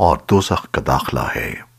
اور دوزخ کا داخلہ ہے۔